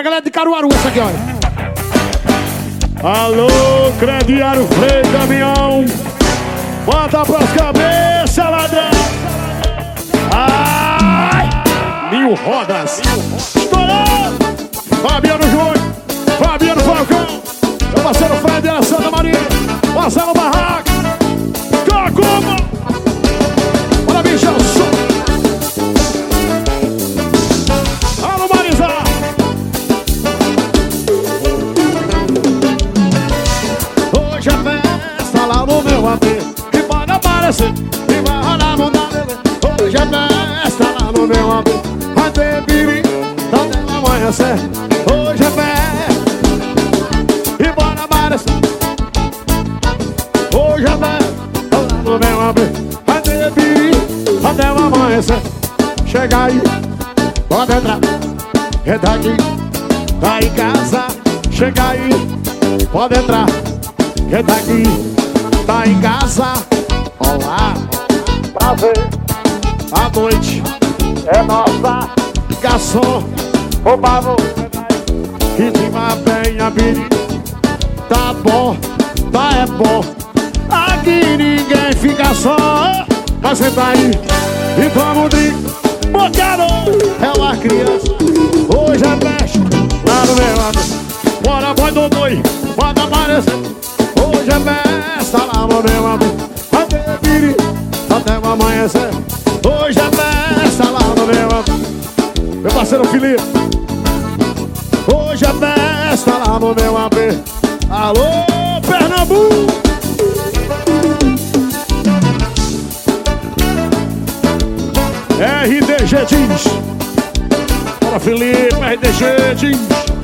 Pra galera de Caruaru, essa aqui, olha. Alô, crediário freio caminhão. Bota pras cabeças, ladrão. Ai! Mil rodas. Estourou! Fabiano Júnior, aparecer e vai rolar mudar bebê Hoje é festa lá no meu AP Vai ter piri, até amanhecer. Hoje é festa. E bora aparecer Hoje é festa lá no meu AP Vai ter piri, até amanhecer. Chega aí, pode entrar. Entra aqui, tá em casa. Chega aí, pode entrar. Quem tá aqui, tá em casa A noite. É nossa. Garçom, ô babo Que te vai bem a vida Tá bom, tá é bom. Aqui ninguém fica só. Vai sentar aí e toma um drink Bocado. É uma criança. Hoje é festa lá no meu lado. Bora, boi do boi, pode aparecer Hoje é festa. Lá no vire, amanhecer Hoje é festa lá no meu Meu parceiro Felipe. Hoje é festa lá no meu AB Alô, Pernambuco. RDG Jeans Bora Felipe, RDG Jeans